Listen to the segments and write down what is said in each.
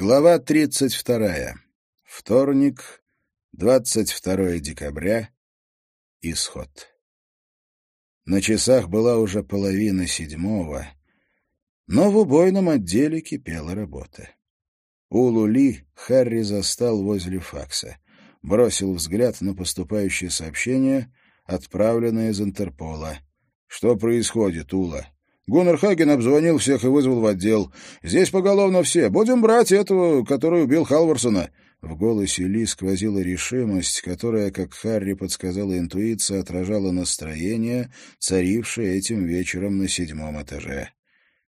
Глава 32. Вторник, 22 декабря. Исход. На часах была уже половина седьмого, но в убойном отделе кипела работа. Улу Ли Харри застал возле факса, бросил взгляд на поступающее сообщение, отправленное из Интерпола. «Что происходит, Ула?» Гуннер Хаген обзвонил всех и вызвал в отдел. «Здесь поголовно все. Будем брать этого, который убил Халварсона». В голосе Ли сквозила решимость, которая, как Харри подсказала интуиция, отражала настроение, царившее этим вечером на седьмом этаже.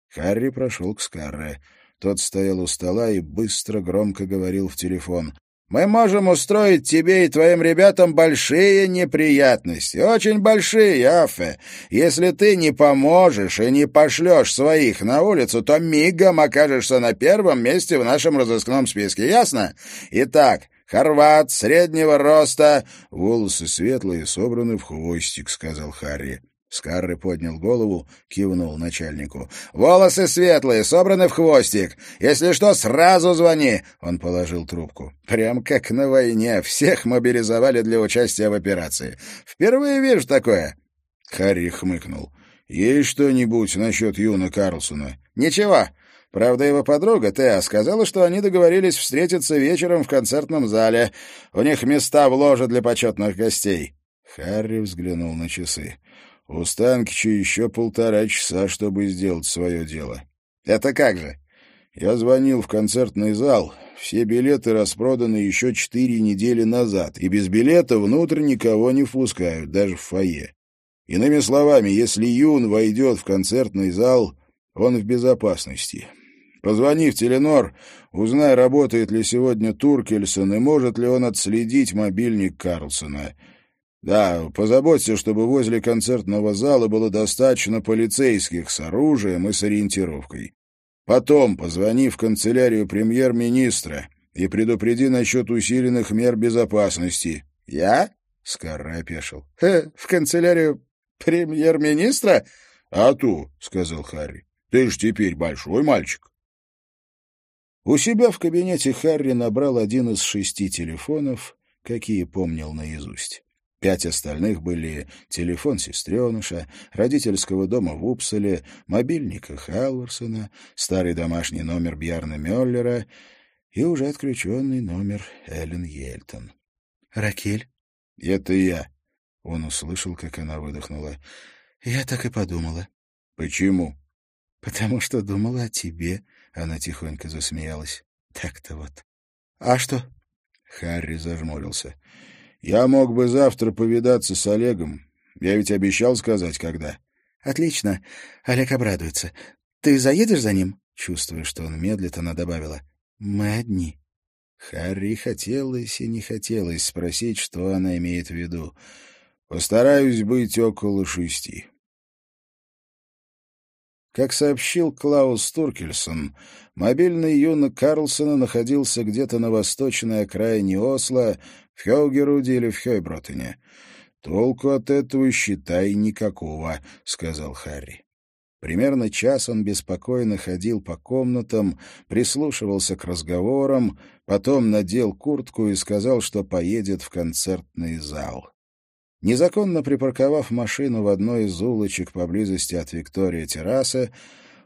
Харри прошел к Скарре. Тот стоял у стола и быстро громко говорил в телефон. Мы можем устроить тебе и твоим ребятам большие неприятности, очень большие, Афе. Если ты не поможешь и не пошлешь своих на улицу, то мигом окажешься на первом месте в нашем разыскном списке, ясно? Итак, хорват среднего роста, волосы светлые, собраны в хвостик, сказал Харри. Скарры поднял голову, кивнул начальнику. «Волосы светлые, собраны в хвостик. Если что, сразу звони!» Он положил трубку. «Прям как на войне. Всех мобилизовали для участия в операции. Впервые вижу такое!» Харри хмыкнул. «Есть что-нибудь насчет Юна Карлсона?» «Ничего. Правда, его подруга, Теа, сказала, что они договорились встретиться вечером в концертном зале. У них места в ложе для почетных гостей». Харри взглянул на часы. У Станкича еще полтора часа, чтобы сделать свое дело. Это как же? Я звонил в концертный зал. Все билеты распроданы еще четыре недели назад, и без билета внутрь никого не впускают, даже в фойе. Иными словами, если Юн войдет в концертный зал, он в безопасности. Позвони в Теленор, узнай, работает ли сегодня Туркельсон и может ли он отследить мобильник Карлсона. Да, позаботься, чтобы возле концертного зала было достаточно полицейских с оружием и с ориентировкой. Потом позвони в канцелярию премьер-министра и предупреди насчет усиленных мер безопасности. — Я? — Скарра опешил. «Э, — В канцелярию премьер-министра? — А ту, — сказал Харри. — Ты ж теперь большой мальчик. У себя в кабинете Харри набрал один из шести телефонов, какие помнил наизусть. Пять остальных были телефон сестреныша, родительского дома в Упселе, мобильника Халварсона, старый домашний номер Бьярна Мюллера и уже отключенный номер Эллен Ельтон. «Ракель?» «Это я». Он услышал, как она выдохнула. «Я так и подумала». «Почему?» «Потому что думала о тебе», — она тихонько засмеялась. «Так-то вот». «А что?» Харри зажмурился. Я мог бы завтра повидаться с Олегом. Я ведь обещал сказать, когда. — Отлично. Олег обрадуется. Ты заедешь за ним? Чувствуя, что он медлит, она добавила. — Мы одни. Харри хотелось и не хотелось спросить, что она имеет в виду. Постараюсь быть около шести. Как сообщил Клаус Туркельсон, мобильный юнок Карлсона находился где-то на восточной окраине Осло, в Хеугеруде или в Хейбротене. «Толку от этого, считай, никакого», — сказал Харри. Примерно час он беспокойно ходил по комнатам, прислушивался к разговорам, потом надел куртку и сказал, что поедет в концертный зал. Незаконно припарковав машину в одной из улочек поблизости от Виктория террасы,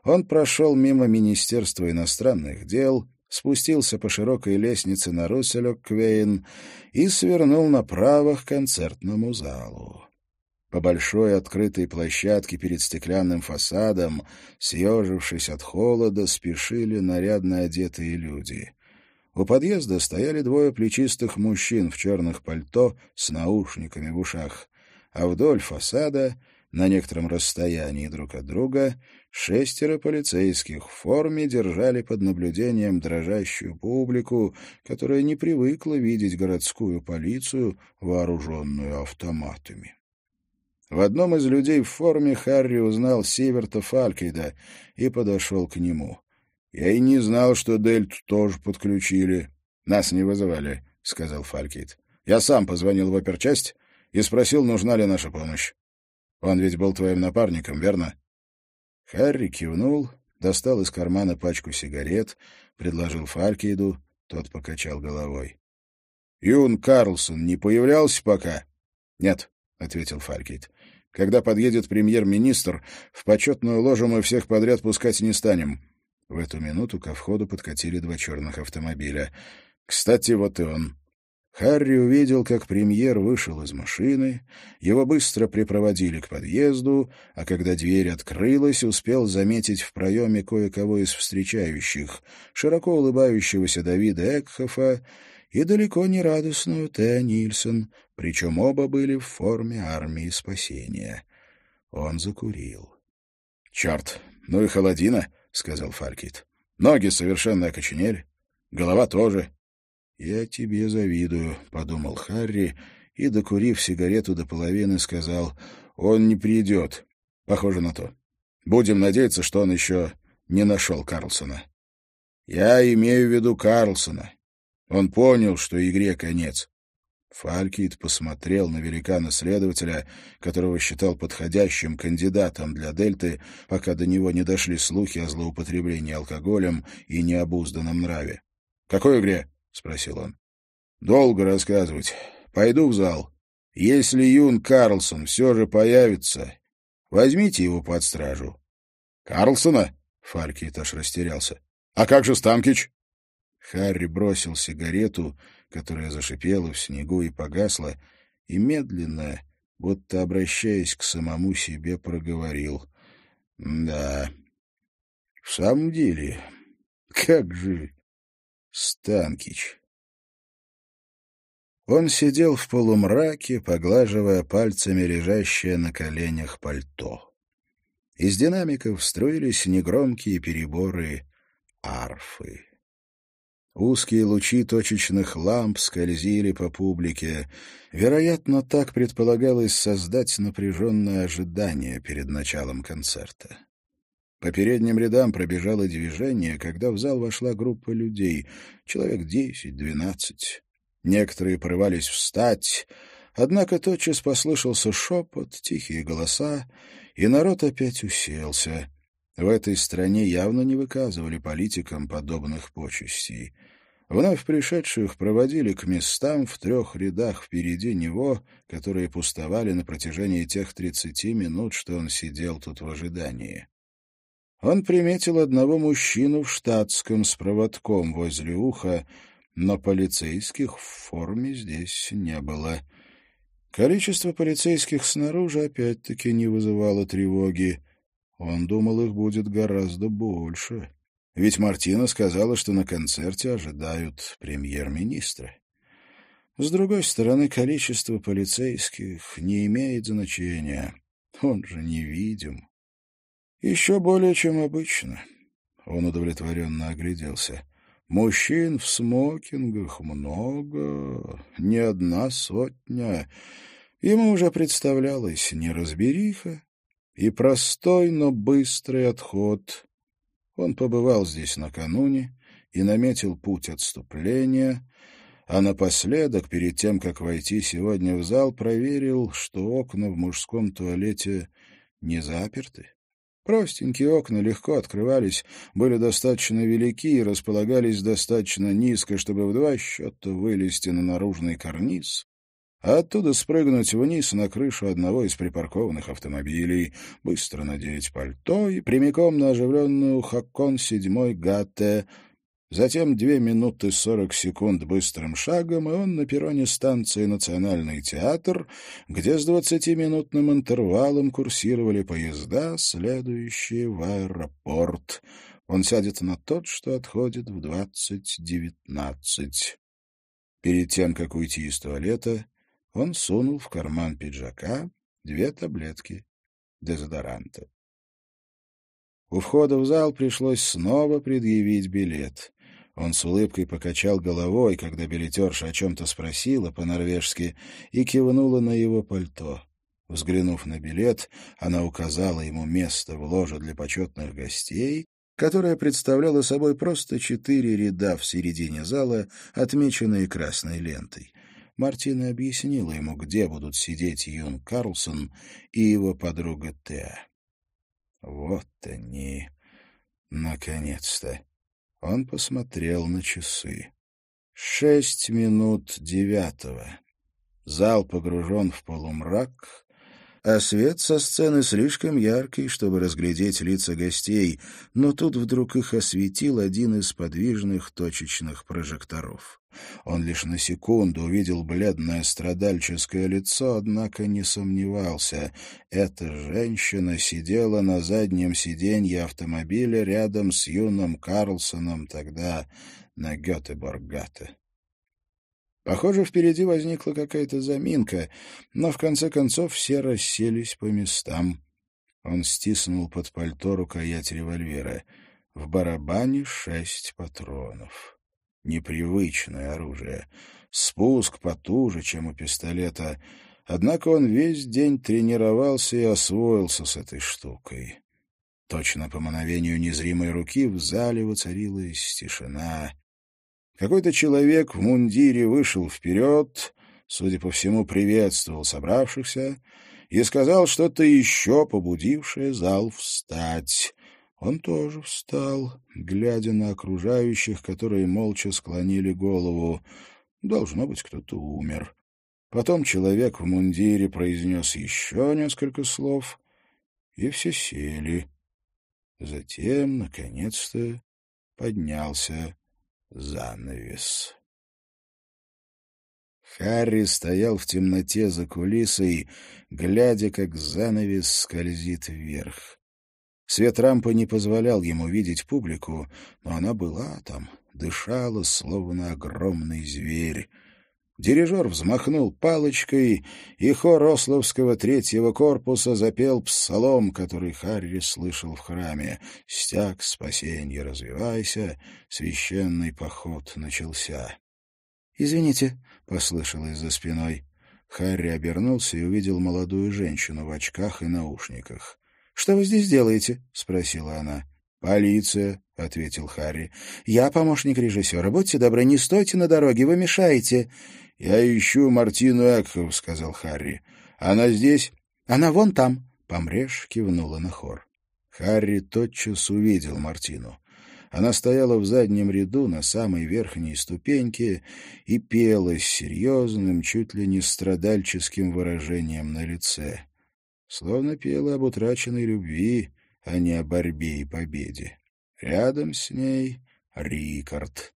он прошел мимо Министерства иностранных дел, спустился по широкой лестнице на Русселек-Квейн и свернул направо к концертному залу. По большой открытой площадке перед стеклянным фасадом, съежившись от холода, спешили нарядно одетые люди. У подъезда стояли двое плечистых мужчин в черных пальто с наушниками в ушах, а вдоль фасада, на некотором расстоянии друг от друга, шестеро полицейских в форме держали под наблюдением дрожащую публику, которая не привыкла видеть городскую полицию, вооруженную автоматами. В одном из людей в форме Харри узнал Северта Фалькейда и подошел к нему. Я и не знал, что Дельту тоже подключили. Нас не вызывали, — сказал Фалькейт. Я сам позвонил в оперчасть и спросил, нужна ли наша помощь. Он ведь был твоим напарником, верно? Харри кивнул достал из кармана пачку сигарет, предложил Фалькейду, тот покачал головой. — Юн Карлсон не появлялся пока? — Нет, — ответил Фалькейд. — Когда подъедет премьер-министр, в почетную ложу мы всех подряд пускать не станем. В эту минуту ко входу подкатили два черных автомобиля. Кстати, вот и он. Харри увидел, как премьер вышел из машины, его быстро припроводили к подъезду, а когда дверь открылась, успел заметить в проеме кое-кого из встречающих, широко улыбающегося Давида Экхофа и далеко не радостную Теа Нильсон, причем оба были в форме армии спасения. Он закурил. — Черт, ну и холодина! — сказал Фалькит. — Ноги совершенно окоченели, голова тоже. — Я тебе завидую, — подумал Харри, и, докурив сигарету до половины, сказал, — он не придет. Похоже на то. Будем надеяться, что он еще не нашел Карлсона. Я имею в виду Карлсона. Он понял, что игре конец. Фалькит посмотрел на великана-следователя, которого считал подходящим кандидатом для Дельты, пока до него не дошли слухи о злоупотреблении алкоголем и необузданном нраве. — Какой игре? — спросил он. — Долго рассказывать. Пойду в зал. Если Юн Карлсон все же появится, возьмите его под стражу. — Карлсона? — аж растерялся. — А как же Станкич? Харри бросил сигарету которая зашипела в снегу и погасла, и медленно, будто обращаясь к самому себе, проговорил. «Да, в самом деле, как же Станкич!» Он сидел в полумраке, поглаживая пальцами лежащее на коленях пальто. Из динамиков струились негромкие переборы арфы. Узкие лучи точечных ламп скользили по публике. Вероятно, так предполагалось создать напряженное ожидание перед началом концерта. По передним рядам пробежало движение, когда в зал вошла группа людей, человек десять-двенадцать. Некоторые порывались встать, однако тотчас послышался шепот, тихие голоса, и народ опять уселся — в этой стране явно не выказывали политикам подобных почестей. Вновь пришедших проводили к местам в трех рядах впереди него, которые пустовали на протяжении тех тридцати минут, что он сидел тут в ожидании. Он приметил одного мужчину в штатском с проводком возле уха, но полицейских в форме здесь не было. Количество полицейских снаружи опять-таки не вызывало тревоги. Он думал, их будет гораздо больше. Ведь Мартина сказала, что на концерте ожидают премьер-министра. С другой стороны, количество полицейских не имеет значения. Он же невидим. Еще более, чем обычно. Он удовлетворенно огляделся. Мужчин в смокингах много, не одна сотня. Ему уже представлялась неразбериха, и простой, но быстрый отход. Он побывал здесь накануне и наметил путь отступления, а напоследок, перед тем, как войти сегодня в зал, проверил, что окна в мужском туалете не заперты. Простенькие окна легко открывались, были достаточно велики и располагались достаточно низко, чтобы в два счета вылезти на наружный карниз, а оттуда спрыгнуть вниз на крышу одного из припаркованных автомобилей, быстро надеть пальто и прямиком на оживленную Хакон-7 Гатте. Затем две минуты сорок секунд быстрым шагом, и он на перроне станции «Национальный театр», где с двадцатиминутным интервалом курсировали поезда, следующие в аэропорт. Он сядет на тот, что отходит в двадцать девятнадцать. Перед тем, как уйти из туалета, он сунул в карман пиджака две таблетки дезодоранта. У входа в зал пришлось снова предъявить билет. Он с улыбкой покачал головой, когда билетерша о чем-то спросила по-норвежски и кивнула на его пальто. Взглянув на билет, она указала ему место в ложе для почетных гостей, которое представляло собой просто четыре ряда в середине зала, отмеченные красной лентой. Мартина объяснила ему, где будут сидеть Юн Карлсон и его подруга Теа. Вот они, Наконец-то. Он посмотрел на часы. Шесть минут девятого. Зал погружен в полумрак, а свет со сцены слишком яркий, чтобы разглядеть лица гостей, но тут вдруг их осветил один из подвижных точечных прожекторов. Он лишь на секунду увидел бледное страдальческое лицо, однако не сомневался. Эта женщина сидела на заднем сиденье автомобиля рядом с юным Карлсоном тогда на Гетеборгате. Похоже, впереди возникла какая-то заминка, но в конце концов все расселись по местам. Он стиснул под пальто рукоять револьвера. В барабане шесть патронов. Непривычное оружие. Спуск потуже, чем у пистолета. Однако он весь день тренировался и освоился с этой штукой. Точно по мановению незримой руки в зале воцарилась тишина. Какой-то человек в мундире вышел вперед, судя по всему, приветствовал собравшихся и сказал что-то еще, побудившее зал встать. Он тоже встал, глядя на окружающих, которые молча склонили голову. Должно быть, кто-то умер. Потом человек в мундире произнес еще несколько слов, и все сели. Затем, наконец-то, поднялся занавес. Харри стоял в темноте за кулисой, глядя, как занавес скользит вверх. Свет рампы не позволял ему видеть публику, но она была там, дышала, словно огромный зверь. Дирижер взмахнул палочкой, и хор Ословского третьего корпуса запел псалом, который Харри слышал в храме. «Стяг спасенья, развивайся!» Священный поход начался. «Извините», — послышалось за спиной. Харри обернулся и увидел молодую женщину в очках и наушниках. «Что вы здесь делаете?» — спросила она. «Полиция», — ответил Харри. «Я помощник режиссера. Будьте добры, не стойте на дороге, вы мешаете». «Я ищу Мартину Экхов», — сказал Харри. «Она здесь?» «Она вон там», — Помреш кивнула на хор. Харри тотчас увидел Мартину. Она стояла в заднем ряду на самой верхней ступеньке и пела с серьезным, чуть ли не страдальческим выражением на лице. Словно пела об утраченной любви, а не о борьбе и победе. Рядом с ней Рикард.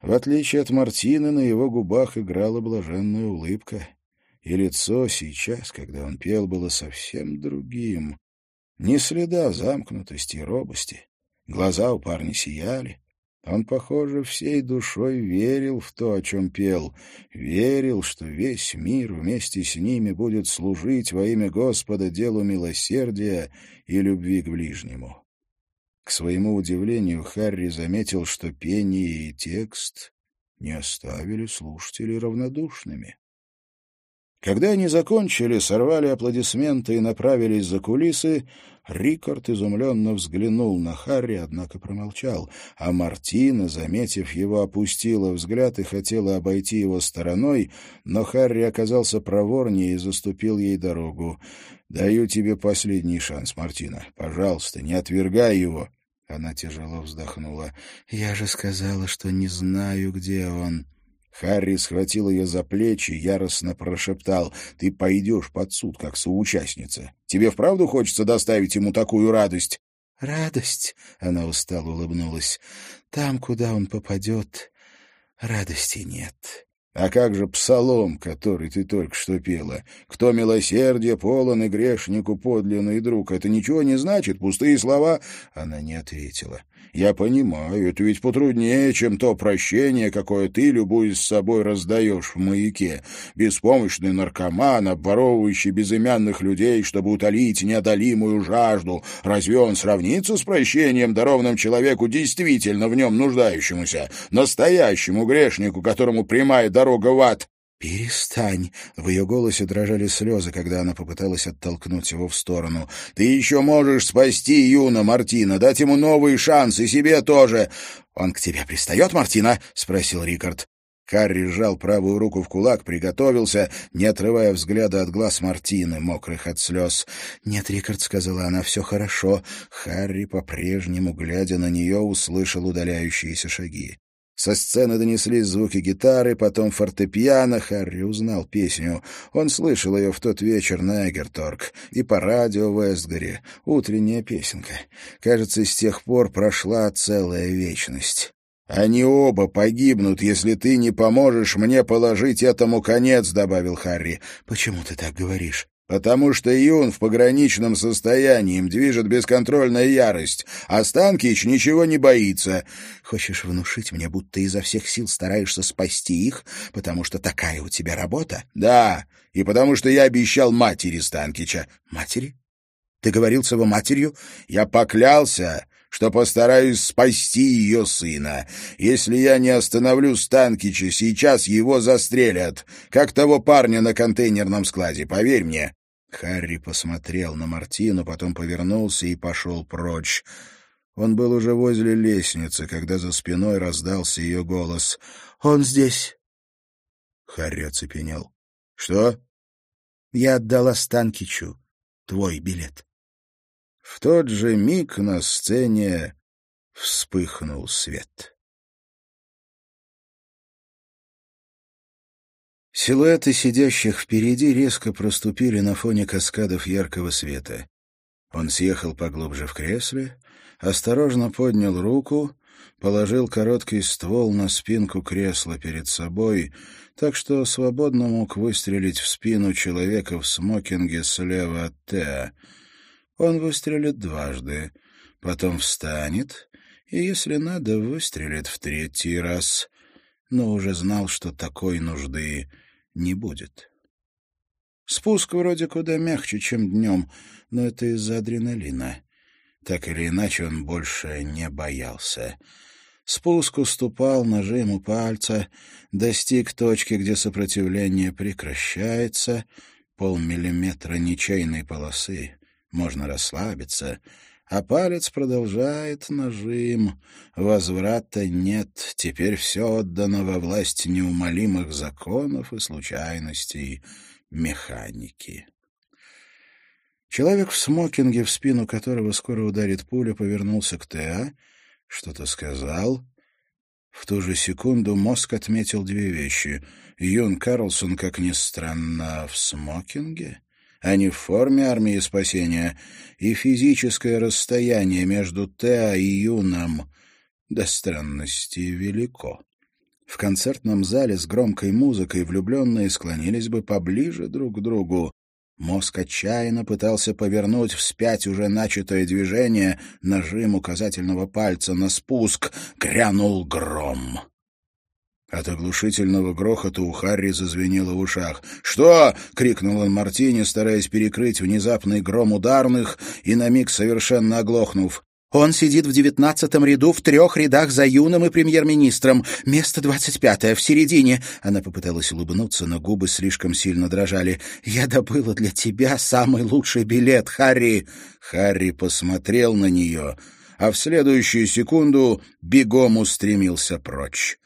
В отличие от Мартины, на его губах играла блаженная улыбка, и лицо сейчас, когда он пел, было совсем другим. Ни следа замкнутости и робости. Глаза у парня сияли. Он, похоже, всей душой верил в то, о чем пел, верил, что весь мир вместе с ними будет служить во имя Господа делу милосердия и любви к ближнему. К своему удивлению, Харри заметил, что пение и текст не оставили слушателей равнодушными. Когда они закончили, сорвали аплодисменты и направились за кулисы, Рикард изумленно взглянул на Харри, однако промолчал, а Мартина, заметив его, опустила взгляд и хотела обойти его стороной, но Харри оказался проворнее и заступил ей дорогу. «Даю тебе последний шанс, Мартина. Пожалуйста, не отвергай его». Она тяжело вздохнула. «Я же сказала, что не знаю, где он». Харри схватил ее за плечи, яростно прошептал. «Ты пойдешь под суд, как соучастница. Тебе вправду хочется доставить ему такую радость?» «Радость?» — она устало улыбнулась. «Там, куда он попадет, радости нет». А как же псалом, который ты только что пела? Кто милосердие полон и грешнику подлинный друг? Это ничего не значит, пустые слова?» Она не ответила. «Я понимаю, это ведь потруднее, чем то прощение, какое ты, любуясь собой, раздаешь в маяке. Беспомощный наркоман, обворовывающий безымянных людей, чтобы утолить неодолимую жажду. Разве он сравнится с прощением, дарованным человеку, действительно в нем нуждающемуся, настоящему грешнику, которому прямая дорога в ад?» «Перестань!» — в ее голосе дрожали слезы, когда она попыталась оттолкнуть его в сторону. «Ты еще можешь спасти Юна, Мартина, дать ему новый шанс, и себе тоже!» «Он к тебе пристает, Мартина?» — спросил Рикард. Харри сжал правую руку в кулак, приготовился, не отрывая взгляда от глаз Мартины, мокрых от слез. «Нет, Рикард», — сказала она, — «все хорошо». Харри, по-прежнему, глядя на нее, услышал удаляющиеся шаги. Со сцены донеслись звуки гитары, потом фортепиано. Харри узнал песню. Он слышал ее в тот вечер на Эгерторг и по радио в Эстгаре. Утренняя песенка. Кажется, с тех пор прошла целая вечность. «Они оба погибнут, если ты не поможешь мне положить этому конец», — добавил Харри. «Почему ты так говоришь?» «Потому что Юн в пограничном состоянии, им движет бесконтрольная ярость, а Станкич ничего не боится». «Хочешь внушить мне, будто изо всех сил стараешься спасти их, потому что такая у тебя работа?» «Да, и потому что я обещал матери Станкича». «Матери? Ты говорил с его матерью?» «Я поклялся, что постараюсь спасти ее сына. Если я не остановлю Станкича, сейчас его застрелят, как того парня на контейнерном складе, поверь мне». Харри посмотрел на Мартину, потом повернулся и пошел прочь. Он был уже возле лестницы, когда за спиной раздался ее голос. «Он здесь!» Харри оцепенел. «Что?» «Я отдала Станкичу твой билет». В тот же миг на сцене вспыхнул свет. Силуэты сидящих впереди резко проступили на фоне каскадов яркого света. Он съехал поглубже в кресле, осторожно поднял руку, положил короткий ствол на спинку кресла перед собой, так что свободно мог выстрелить в спину человека в смокинге слева от Теа — он выстрелит дважды, потом встанет и, если надо, выстрелит в третий раз, но уже знал, что такой нужды не будет. Спуск вроде куда мягче, чем днем, но это из-за адреналина. Так или иначе, он больше не боялся. Спуск уступал нажиму пальца, достиг точки, где сопротивление прекращается, полмиллиметра ничейной полосы можно расслабиться, а палец продолжает нажим. Возврата нет, теперь все отдано во власть неумолимых законов и случайностей механики. Человек в смокинге, в спину которого скоро ударит пуля, повернулся к Теа, что-то сказал. В ту же секунду мозг отметил две вещи. Юн Карлсон, как ни странно, в смокинге — а не в форме армии спасения, и физическое расстояние между Теа и Юном до странности велико. В концертном зале с громкой музыкой влюбленные склонились бы поближе друг к другу. Мозг отчаянно пытался повернуть вспять уже начатое движение, нажим указательного пальца на спуск, грянул гром. От оглушительного грохота у Харри зазвенело в ушах. «Что?» — крикнул он Мартине, стараясь перекрыть внезапный гром ударных и на миг совершенно оглохнув. «Он сидит в девятнадцатом ряду в трех рядах за юным и премьер-министром. Место двадцать пятое, в середине». Она попыталась улыбнуться, но губы слишком сильно дрожали. «Я добыла для тебя самый лучший билет, Харри!» Харри посмотрел на нее, а в следующую секунду бегом устремился прочь.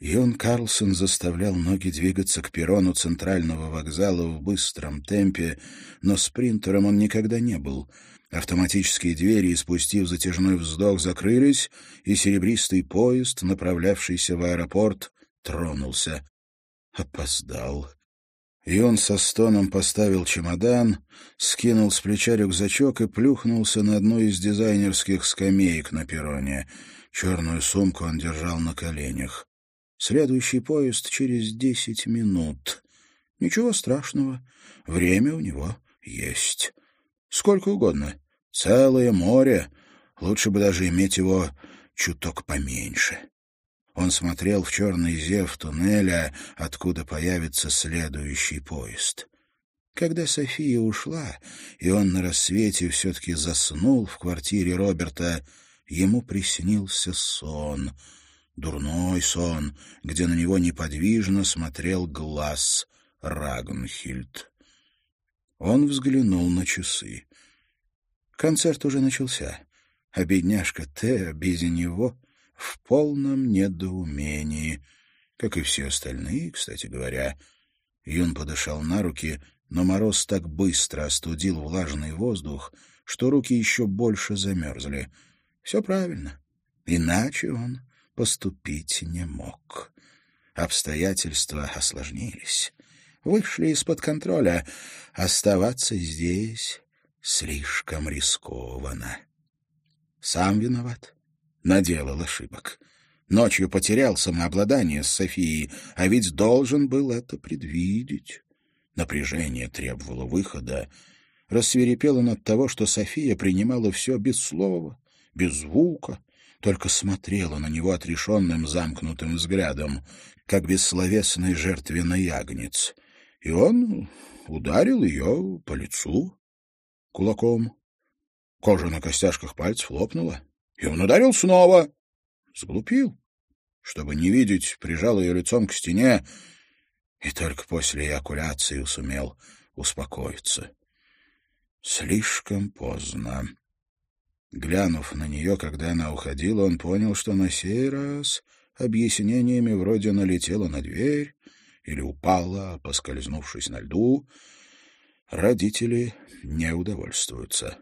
Юн Карлсон заставлял ноги двигаться к перрону центрального вокзала в быстром темпе, но спринтером он никогда не был. Автоматические двери, испустив затяжной вздох, закрылись, и серебристый поезд, направлявшийся в аэропорт, тронулся. Опоздал. И он со стоном поставил чемодан, скинул с плеча рюкзачок и плюхнулся на одну из дизайнерских скамеек на перроне. Черную сумку он держал на коленях. Следующий поезд через десять минут. Ничего страшного. Время у него есть. Сколько угодно. Целое море. Лучше бы даже иметь его чуток поменьше. Он смотрел в черный зев туннеля, откуда появится следующий поезд. Когда София ушла, и он на рассвете все-таки заснул в квартире Роберта, ему приснился сон — Дурной сон, где на него неподвижно смотрел глаз Рагнхильд. Он взглянул на часы. Концерт уже начался, а бедняжка Теа без него в полном недоумении, как и все остальные, кстати говоря. Юн подышал на руки, но мороз так быстро остудил влажный воздух, что руки еще больше замерзли. Все правильно. Иначе он поступить не мог. Обстоятельства осложнились, вышли из-под контроля. Оставаться здесь слишком рискованно. Сам виноват. Наделал ошибок. Ночью потерял самообладание с Софией, а ведь должен был это предвидеть. Напряжение требовало выхода. Рассверепел он от того, что София принимала все без слова, без звука, только смотрела на него отрешенным замкнутым взглядом, как бессловесный жертвенный ягнец. И он ударил ее по лицу кулаком. Кожа на костяшках пальцев лопнула, и он ударил снова. Сглупил. Чтобы не видеть, прижал ее лицом к стене, и только после эякуляции сумел успокоиться. Слишком поздно. Глянув на нее, когда она уходила, он понял, что на сей раз объяснениями вроде налетела на дверь или упала, поскользнувшись на льду, родители не удовольствуются.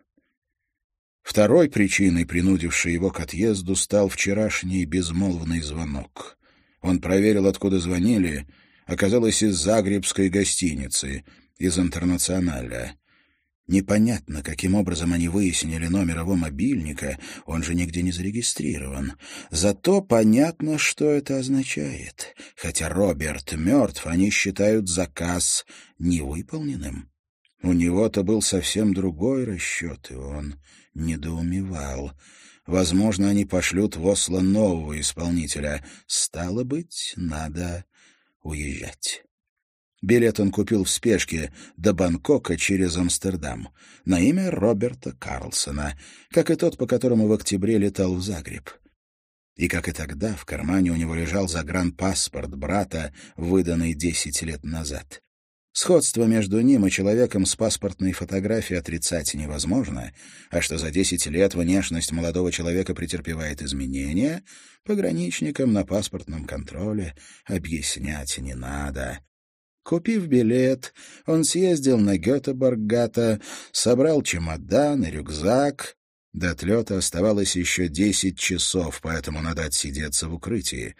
Второй причиной, принудившей его к отъезду, стал вчерашний безмолвный звонок. Он проверил, откуда звонили, оказалось из Загребской гостиницы, из «Интернационаля». Непонятно, каким образом они выяснили номер его мобильника, он же нигде не зарегистрирован. Зато понятно, что это означает. Хотя Роберт мертв, они считают заказ невыполненным. У него-то был совсем другой расчет, и он недоумевал. Возможно, они пошлют в Осло нового исполнителя. Стало быть, надо уезжать. Билет он купил в спешке до Бангкока через Амстердам на имя Роберта Карлсона, как и тот, по которому в октябре летал в Загреб. И, как и тогда, в кармане у него лежал загранпаспорт брата, выданный десять лет назад. Сходство между ним и человеком с паспортной фотографией отрицать невозможно, а что за десять лет внешность молодого человека претерпевает изменения, пограничникам на паспортном контроле объяснять не надо. Купив билет, он съездил на Гетеборгата, собрал чемодан и рюкзак. До отлета оставалось еще десять часов, поэтому надо отсидеться в укрытии.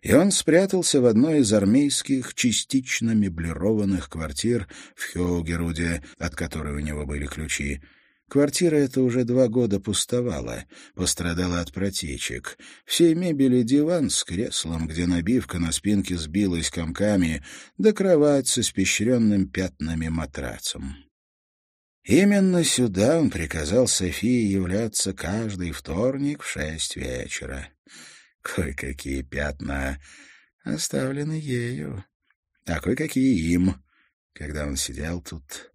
И он спрятался в одной из армейских частично меблированных квартир в Хеугеруде, от которой у него были ключи. Квартира эта уже два года пустовала, пострадала от протечек. Всей мебели диван с креслом, где набивка на спинке сбилась комками, да кровать с испещренным пятнами матрацем. Именно сюда он приказал Софии являться каждый вторник в шесть вечера. Кое-какие пятна оставлены ею, а кое-какие им, когда он сидел тут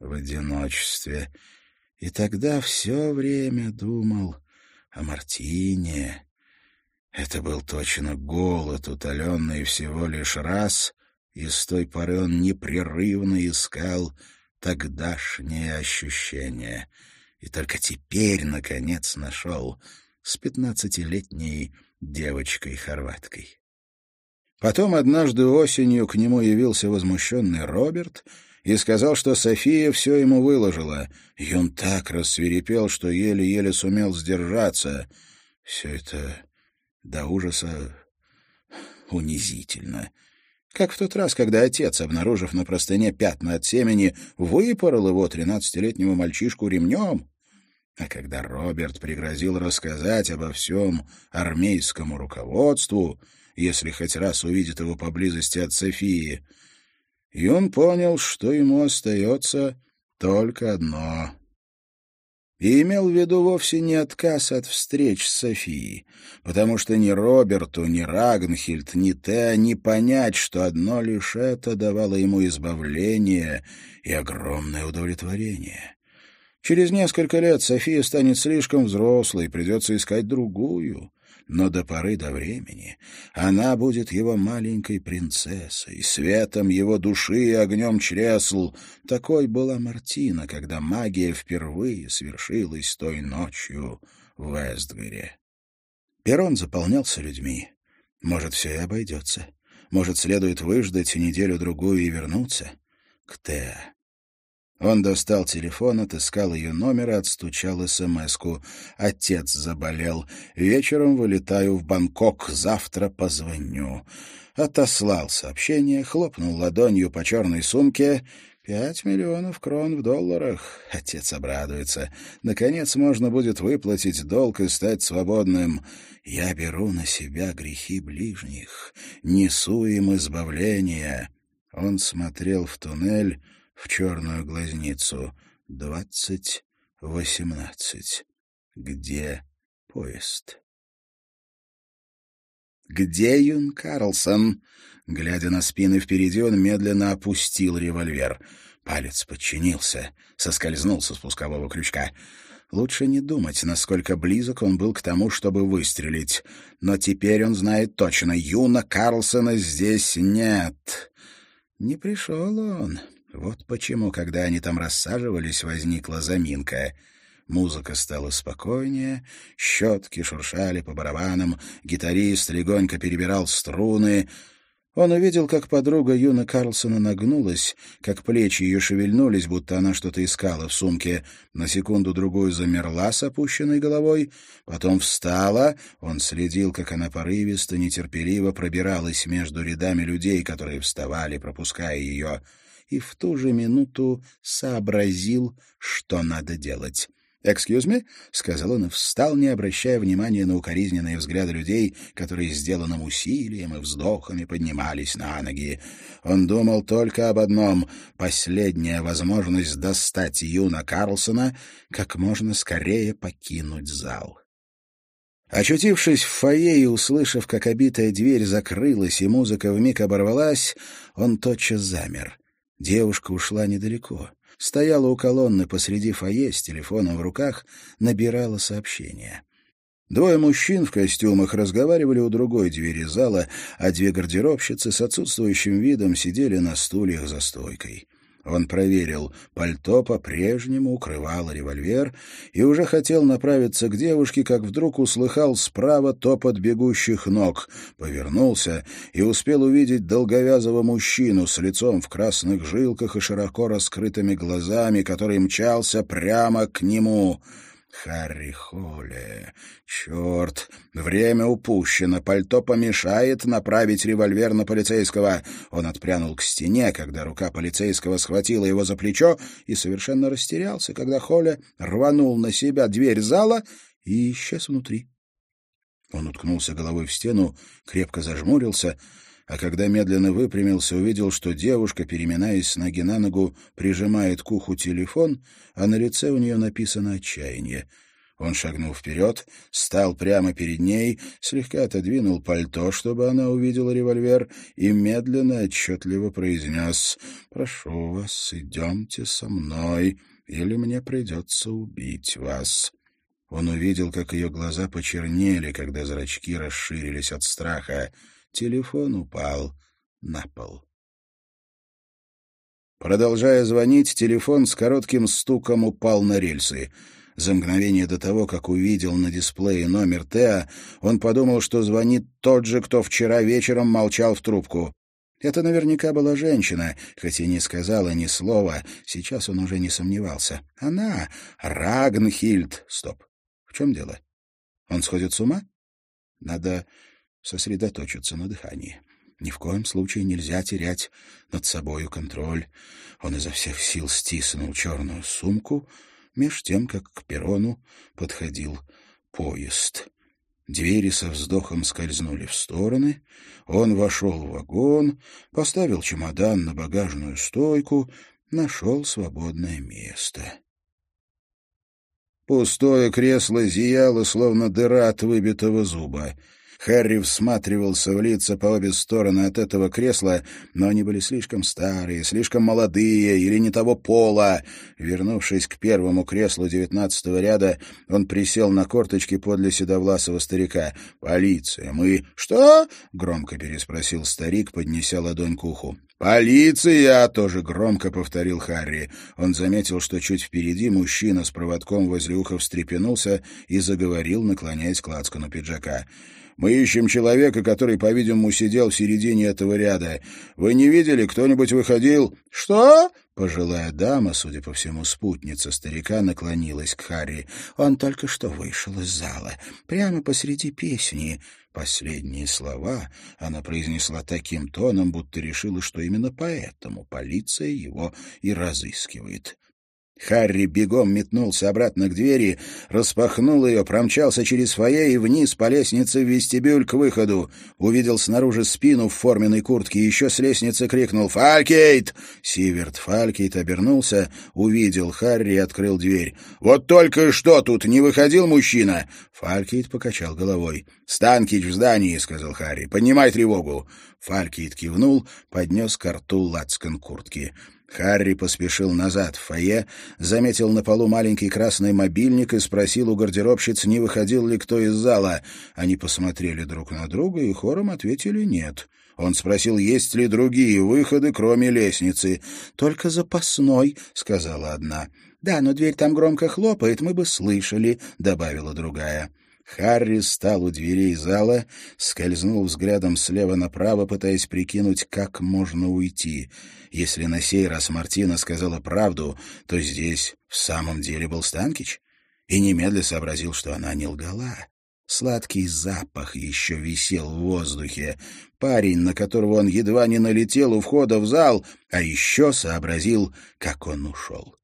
в одиночестве — и тогда все время думал о Мартине. Это был точно голод, утоленный всего лишь раз, и с той поры он непрерывно искал тогдашнее ощущение. И только теперь, наконец, нашел с пятнадцатилетней девочкой-хорваткой. Потом однажды осенью к нему явился возмущенный Роберт — и сказал, что София все ему выложила. Он так рассверепел, что еле-еле сумел сдержаться. Все это до ужаса унизительно. Как в тот раз, когда отец, обнаружив на простыне пятна от семени, выпорол его тринадцатилетнего мальчишку ремнем. А когда Роберт пригрозил рассказать обо всем армейскому руководству, если хоть раз увидит его поблизости от Софии, и он понял, что ему остается только одно. И имел в виду вовсе не отказ от встреч с Софией, потому что ни Роберту, ни Рагнхильд, ни Теа не понять, что одно лишь это давало ему избавление и огромное удовлетворение. Через несколько лет София станет слишком взрослой, придется искать другую но до поры до времени она будет его маленькой принцессой, светом его души и огнем чресл. Такой была Мартина, когда магия впервые свершилась той ночью в Вестгоре. Перрон заполнялся людьми. Может, все и обойдется. Может, следует выждать неделю-другую и вернуться к Теа. Он достал телефон, отыскал ее номер и отстучал СМС-ку. «Отец заболел. Вечером вылетаю в Бангкок. Завтра позвоню». Отослал сообщение, хлопнул ладонью по черной сумке. «Пять миллионов крон в долларах». Отец обрадуется. «Наконец можно будет выплатить долг и стать свободным. Я беру на себя грехи ближних, несу им избавление». Он смотрел в туннель, в черную глазницу. Двадцать восемнадцать. Где поезд? «Где Юн Карлсон?» Глядя на спины впереди, он медленно опустил револьвер. Палец подчинился, соскользнул со спускового крючка. Лучше не думать, насколько близок он был к тому, чтобы выстрелить. Но теперь он знает точно, Юна Карлсона здесь нет. Не пришел он. Вот почему, когда они там рассаживались, возникла заминка. Музыка стала спокойнее, щетки шуршали по барабанам, гитарист легонько перебирал струны. Он увидел, как подруга Юна Карлсона нагнулась, как плечи ее шевельнулись, будто она что-то искала в сумке. На секунду-другую замерла с опущенной головой, потом встала. Он следил, как она порывисто, нетерпеливо пробиралась между рядами людей, которые вставали, пропуская ее и в ту же минуту сообразил, что надо делать. «Excuse me», — сказал он и встал, не обращая внимания на укоризненные взгляды людей, которые сделанным усилием и вздохами поднимались на ноги. Он думал только об одном — последняя возможность достать Юна Карлсона как можно скорее покинуть зал. Очутившись в фойе и услышав, как обитая дверь закрылась и музыка вмиг оборвалась, он тотчас замер. Девушка ушла недалеко. Стояла у колонны посреди фойе с телефоном в руках, набирала сообщения. Двое мужчин в костюмах разговаривали у другой двери зала, а две гардеробщицы с отсутствующим видом сидели на стульях за стойкой. Он проверил, пальто по-прежнему укрывало револьвер и уже хотел направиться к девушке, как вдруг услыхал справа топот бегущих ног, повернулся и успел увидеть долговязого мужчину с лицом в красных жилках и широко раскрытыми глазами, который мчался прямо к нему — Харри Холли. Черт, время упущено, пальто помешает направить револьвер на полицейского. Он отпрянул к стене, когда рука полицейского схватила его за плечо и совершенно растерялся, когда Холли рванул на себя дверь зала и исчез внутри. Он уткнулся головой в стену, крепко зажмурился — а когда медленно выпрямился, увидел, что девушка, переминаясь с ноги на ногу, прижимает к уху телефон, а на лице у нее написано «отчаяние». Он шагнул вперед, стал прямо перед ней, слегка отодвинул пальто, чтобы она увидела револьвер, и медленно, отчетливо произнес «Прошу вас, идемте со мной, или мне придется убить вас». Он увидел, как ее глаза почернели, когда зрачки расширились от страха. Телефон упал на пол. Продолжая звонить, телефон с коротким стуком упал на рельсы. За мгновение до того, как увидел на дисплее номер Теа, он подумал, что звонит тот же, кто вчера вечером молчал в трубку. Это наверняка была женщина, хоть и не сказала ни слова. Сейчас он уже не сомневался. Она — Рагнхильд. Стоп. В чем дело? Он сходит с ума? Надо сосредоточиться на дыхании. Ни в коем случае нельзя терять над собою контроль. Он изо всех сил стиснул черную сумку, меж тем, как к перрону подходил поезд. Двери со вздохом скользнули в стороны. Он вошел в вагон, поставил чемодан на багажную стойку, нашел свободное место. Пустое кресло зияло, словно дыра от выбитого зуба. Харри всматривался в лица по обе стороны от этого кресла, но они были слишком старые, слишком молодые или не того пола. Вернувшись к первому креслу девятнадцатого ряда, он присел на корточки подле седовласого старика. «Полиция, мы...» «Что?» — громко переспросил старик, поднеся ладонь к уху. «Полиция!» — тоже громко повторил Харри. Он заметил, что чуть впереди мужчина с проводком возле уха встрепенулся и заговорил, наклоняясь к лацкану пиджака. Мы ищем человека, который, по-видимому, сидел в середине этого ряда. Вы не видели? Кто-нибудь выходил?» «Что?» Пожилая дама, судя по всему, спутница старика, наклонилась к Харри. Он только что вышел из зала, прямо посреди песни. Последние слова она произнесла таким тоном, будто решила, что именно поэтому полиция его и разыскивает. Харри бегом метнулся обратно к двери, распахнул ее, промчался через фойе и вниз по лестнице в вестибюль к выходу. Увидел снаружи спину в форменной куртке, еще с лестницы крикнул «Фалькейт!». Сиверт Фалькейт обернулся, увидел Харри и открыл дверь. «Вот только что тут не выходил мужчина!» Фалькейт покачал головой. «Станкич в здании», — сказал Харри. «Поднимай тревогу». Фалькейт кивнул, поднес к рту лацкан куртки. Харри поспешил назад в фойе, заметил на полу маленький красный мобильник и спросил у гардеробщиц, не выходил ли кто из зала. Они посмотрели друг на друга и хором ответили «нет». Он спросил, есть ли другие выходы, кроме лестницы. «Только запасной», — сказала одна. «Да, но дверь там громко хлопает, мы бы слышали», — добавила другая. Харри стал у дверей зала, скользнул взглядом слева направо, пытаясь прикинуть, как можно уйти. Если на сей раз Мартина сказала правду, то здесь в самом деле был Станкич. И немедля сообразил, что она не лгала. Сладкий запах еще висел в воздухе. Парень, на которого он едва не налетел у входа в зал, а еще сообразил, как он ушел.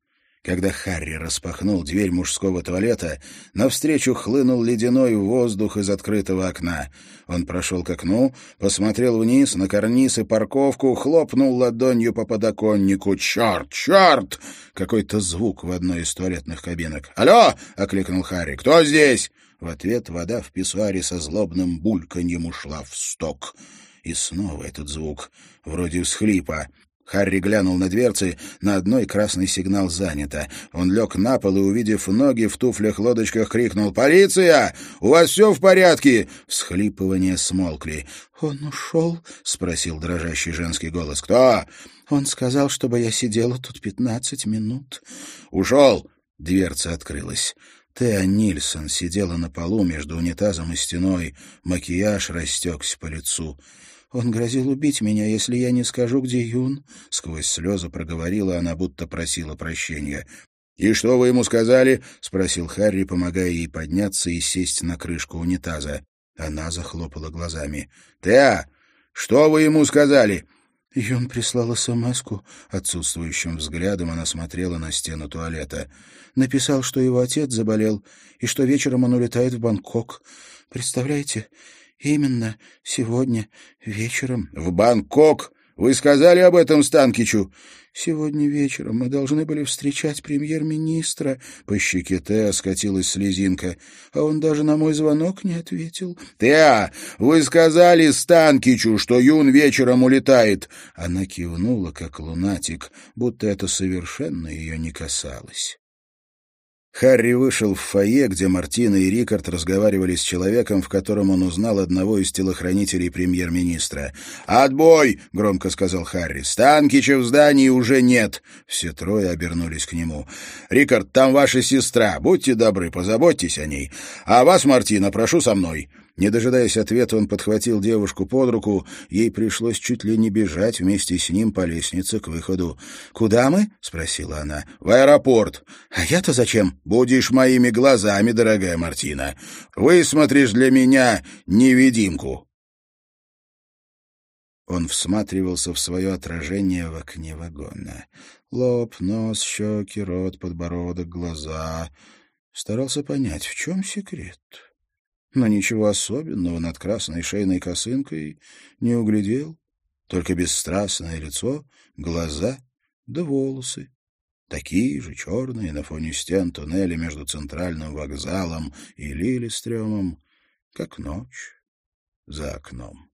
Когда Харри распахнул дверь мужского туалета, навстречу хлынул ледяной воздух из открытого окна. Он прошел к окну, посмотрел вниз на карниз и парковку, хлопнул ладонью по подоконнику. «Черт! Черт!» Какой-то звук в одной из туалетных кабинок. «Алло!» — окликнул Харри. «Кто здесь?» В ответ вода в писсуаре со злобным бульканьем ушла в сток. И снова этот звук, вроде всхлипа. Харри глянул на дверцы, на одной красный сигнал занято. Он лег на пол и, увидев ноги в туфлях-лодочках, крикнул «Полиция! У вас все в порядке?» Всхлипывания смолкли. «Он ушел?» — спросил дрожащий женский голос. «Кто?» «Он сказал, чтобы я сидела тут пятнадцать минут». «Ушел!» — дверца открылась. Теа Нильсон сидела на полу между унитазом и стеной. Макияж растекся по лицу. «Он грозил убить меня, если я не скажу, где Юн», — сквозь слезы проговорила она, будто просила прощения. «И что вы ему сказали?» — спросил Харри, помогая ей подняться и сесть на крышку унитаза. Она захлопала глазами. «Теа, что вы ему сказали?» Юн прислал смс Отсутствующим взглядом она смотрела на стену туалета. Написал, что его отец заболел и что вечером он улетает в Бангкок. Представляете, Именно сегодня вечером. В Бангкок? Вы сказали об этом Станкичу? Сегодня вечером мы должны были встречать премьер-министра. По щеке Теа скатилась слезинка, а он даже на мой звонок не ответил. Теа, вы сказали Станкичу, что Юн вечером улетает. Она кивнула, как лунатик, будто это совершенно ее не касалось. Харри вышел в фойе, где Мартина и Рикард разговаривали с человеком, в котором он узнал одного из телохранителей премьер-министра. «Отбой!» — громко сказал Харри. «Станкича в здании уже нет!» Все трое обернулись к нему. «Рикард, там ваша сестра. Будьте добры, позаботьтесь о ней. А вас, Мартина, прошу со мной». Не дожидаясь ответа, он подхватил девушку под руку. Ей пришлось чуть ли не бежать вместе с ним по лестнице к выходу. «Куда мы?» — спросила она. «В аэропорт». «А я-то зачем?» «Будешь моими глазами, дорогая Мартина. Высмотришь для меня невидимку». Он всматривался в свое отражение в окне вагона. Лоб, нос, щеки, рот, подбородок, глаза. Старался понять, в чем секрет но ничего особенного над красной шейной косынкой не углядел, только бесстрастное лицо, глаза да волосы, такие же черные на фоне стен туннеля между центральным вокзалом и Лилистремом, как ночь за окном.